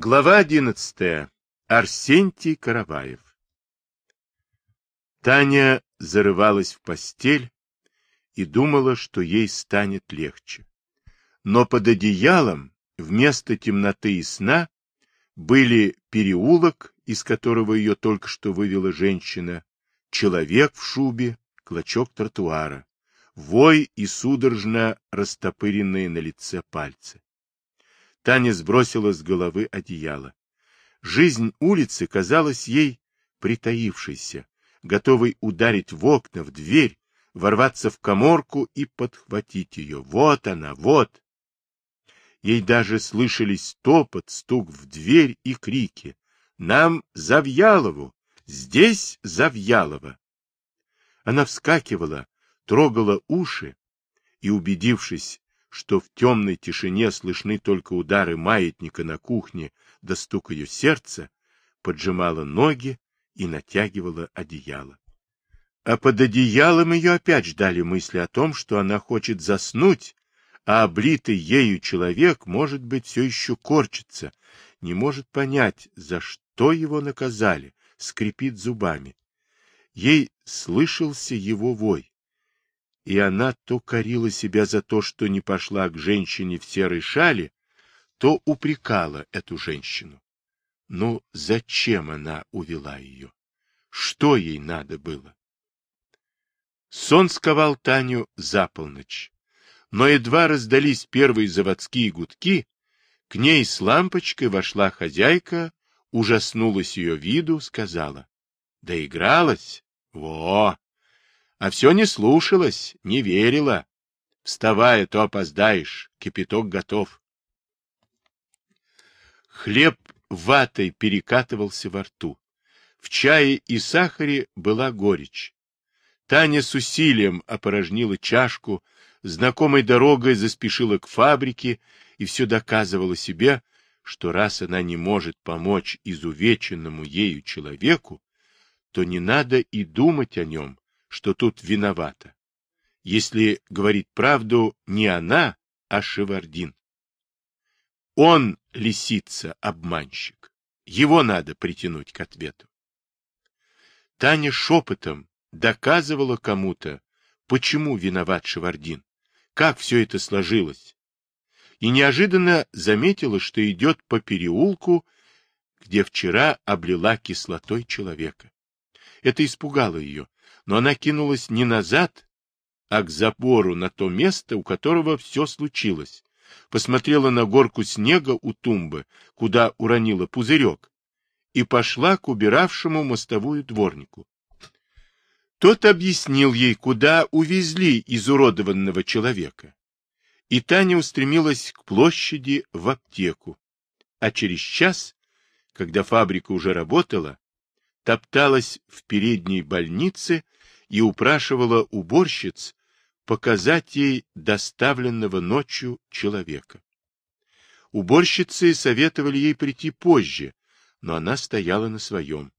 Глава одиннадцатая. Арсентий Караваев. Таня зарывалась в постель и думала, что ей станет легче. Но под одеялом вместо темноты и сна были переулок, из которого ее только что вывела женщина, человек в шубе, клочок тротуара, вой и судорожно растопыренные на лице пальцы. Таня сбросила с головы одеяло. Жизнь улицы казалась ей притаившейся, готовой ударить в окна, в дверь, ворваться в коморку и подхватить ее. Вот она, вот! Ей даже слышались топот, стук в дверь и крики. «Нам Завьялову! Здесь Завьялова!» Она вскакивала, трогала уши и, убедившись, что в темной тишине слышны только удары маятника на кухне да стук ее сердца, поджимала ноги и натягивала одеяло. А под одеялом ее опять ждали мысли о том, что она хочет заснуть, а облитый ею человек, может быть, все еще корчится, не может понять, за что его наказали, скрипит зубами. Ей слышался его вой и она то корила себя за то, что не пошла к женщине в серой шале, то упрекала эту женщину. Но зачем она увела ее? Что ей надо было? Сон сковал Таню за полночь, но едва раздались первые заводские гудки, к ней с лампочкой вошла хозяйка, ужаснулась ее виду, сказала. — Доигралась? Во! А все не слушалась, не верила. Вставая, то опоздаешь, кипяток готов. Хлеб ватой перекатывался во рту. В чае и сахаре была горечь. Таня с усилием опорожнила чашку, знакомой дорогой заспешила к фабрике и все доказывала себе, что раз она не может помочь изувеченному ею человеку, то не надо и думать о нем, что тут виновата. Если говорить правду не она, а Шевардин. Он лисица-обманщик. Его надо притянуть к ответу. Таня шепотом доказывала кому-то, почему виноват Шевардин, как все это сложилось. И неожиданно заметила, что идет по переулку, где вчера облила кислотой человека. Это испугало ее, но она кинулась не назад, а к забору на то место, у которого все случилось. Посмотрела на горку снега у тумбы, куда уронила пузырек, и пошла к убиравшему мостовую дворнику. Тот объяснил ей, куда увезли изуродованного человека. И Таня устремилась к площади в аптеку. А через час, когда фабрика уже работала, топталась в передней больнице и упрашивала уборщиц показать ей доставленного ночью человека. Уборщицы советовали ей прийти позже, но она стояла на своем.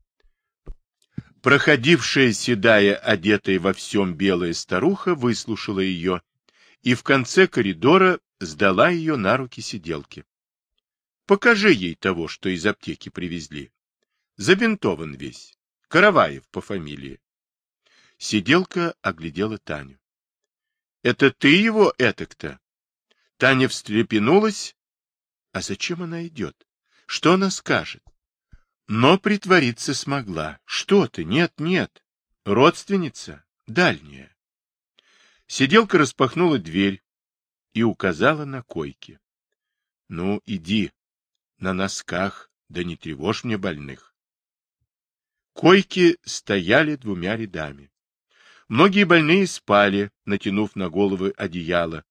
Проходившая седая, одетая во всем белая старуха, выслушала ее и в конце коридора сдала ее на руки сиделки. Покажи ей того, что из аптеки привезли. Забинтован весь. Караваев по фамилии. Сиделка оглядела Таню. — Это ты его этак-то? Таня встрепенулась. А зачем она идет? Что она скажет? Но притвориться смогла. Что ты? Нет, нет. Родственница? Дальняя. Сиделка распахнула дверь и указала на койки. — Ну, иди. На носках, да не тревожь мне больных. Койки стояли двумя рядами. Многие больные спали, натянув на головы одеяло.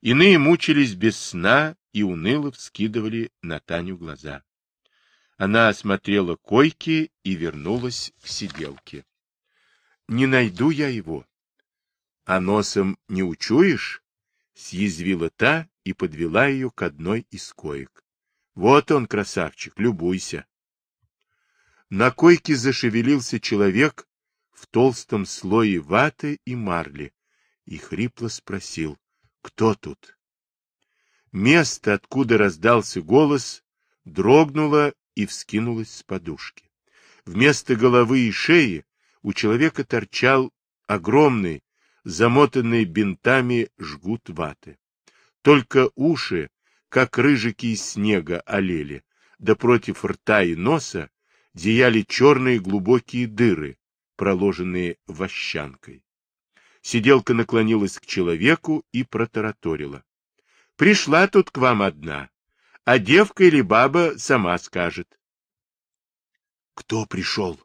Иные мучились без сна и уныло вскидывали на Таню глаза. Она осмотрела койки и вернулась к сиделке. — Не найду я его. — А носом не учуешь? — съязвила та и подвела ее к одной из коек. — Вот он, красавчик, любуйся. На койке зашевелился человек в толстом слое ваты и марли и хрипло спросил, кто тут? Место, откуда раздался голос, дрогнула и вскинулась с подушки. Вместо головы и шеи у человека торчал огромный, замотанный бинтами жгут ваты. Только уши, как рыжики из снега, олели, да против рта и носа зияли черные глубокие дыры, проложенные вощанкой. Сиделка наклонилась к человеку и протараторила. — Пришла тут к вам одна, а девка или баба сама скажет. — Кто пришел?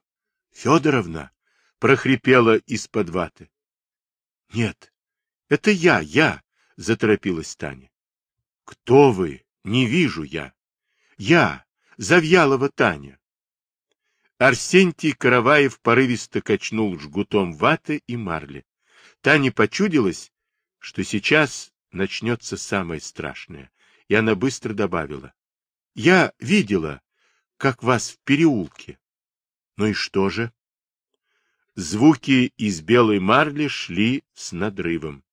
Федоровна? — прохрипела из-под ваты. — Нет, это я, я, — заторопилась Таня. — Кто вы? Не вижу я. Я, Завьялова Таня. Арсентий Караваев порывисто качнул жгутом ваты и марли. Тане почудилось, что сейчас начнется самое страшное, и она быстро добавила. — Я видела, как вас в переулке. — Ну и что же? Звуки из белой марли шли с надрывом.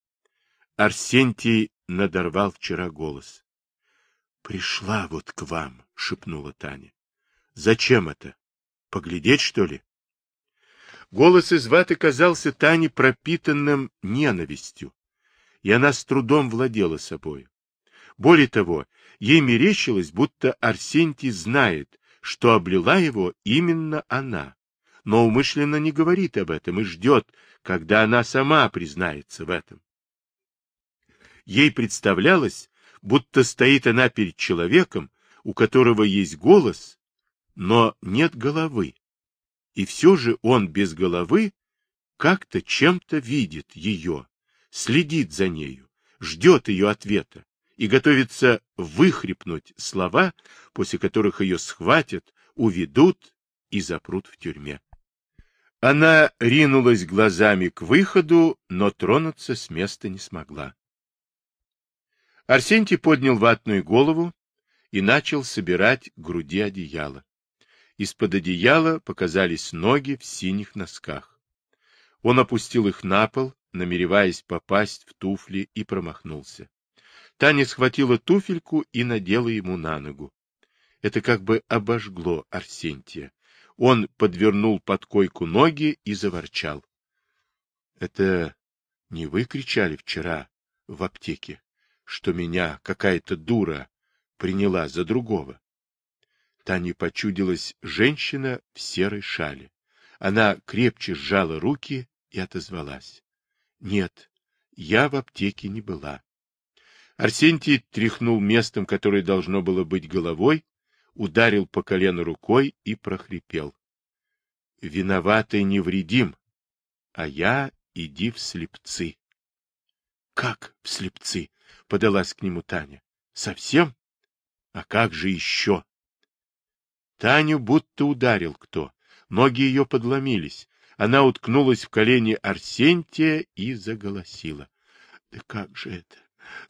Арсентий надорвал вчера голос. — Пришла вот к вам, — шепнула Таня. — Зачем это? Поглядеть, что ли? Голос из ваты казался Тане пропитанным ненавистью, и она с трудом владела собой. Более того, ей мерещилось, будто Арсентий знает, что облила его именно она, но умышленно не говорит об этом и ждет, когда она сама признается в этом. Ей представлялось, будто стоит она перед человеком, у которого есть голос, но нет головы, и все же он без головы как-то чем-то видит ее, следит за нею, ждет ее ответа и готовится выхрипнуть слова, после которых ее схватят, уведут и запрут в тюрьме. Она ринулась глазами к выходу, но тронуться с места не смогла. Арсентий поднял ватную голову и начал собирать груди одеяло. Из-под одеяла показались ноги в синих носках. Он опустил их на пол, намереваясь попасть в туфли, и промахнулся. Таня схватила туфельку и надела ему на ногу. Это как бы обожгло Арсентия. Он подвернул под койку ноги и заворчал. — Это не вы кричали вчера в аптеке, что меня какая-то дура приняла за другого? Тане почудилась женщина в серой шале. Она крепче сжала руки и отозвалась. — Нет, я в аптеке не была. Арсентий тряхнул местом, которое должно было быть головой, ударил по колену рукой и прохрипел. — Виноватый невредим, а я иди в слепцы. — Как в слепцы? — подалась к нему Таня. — Совсем? А как же еще? Таню будто ударил кто. Ноги ее подломились. Она уткнулась в колени Арсентия и заголосила. — Да как же это?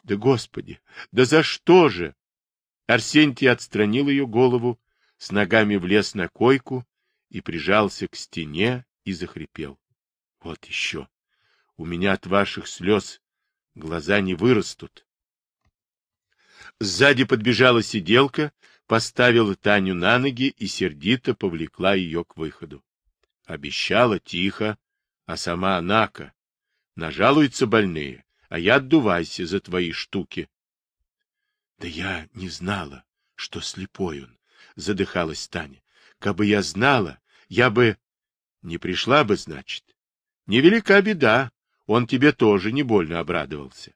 Да, Господи! Да за что же? Арсентий отстранил ее голову, с ногами влез на койку и прижался к стене и захрипел. — Вот еще! У меня от ваших слез глаза не вырастут. Сзади подбежала сиделка, поставила Таню на ноги и сердито повлекла ее к выходу. Обещала тихо, а сама Анака. Нажалуются больные, а я отдувайся за твои штуки. — Да я не знала, что слепой он, — задыхалась Таня. — Кабы я знала, я бы... Не пришла бы, значит. Невелика беда, он тебе тоже не больно обрадовался.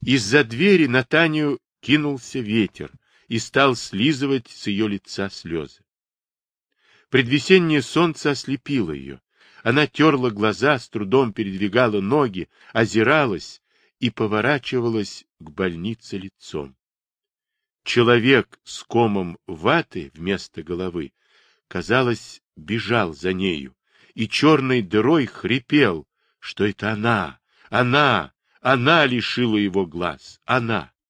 Из-за двери на Таню кинулся ветер и стал слизывать с ее лица слезы. Предвесеннее солнце ослепило ее. Она терла глаза, с трудом передвигала ноги, озиралась и поворачивалась к больнице лицом. Человек с комом ваты вместо головы, казалось, бежал за нею, и черной дырой хрипел, что это она, она, она лишила его глаз, она.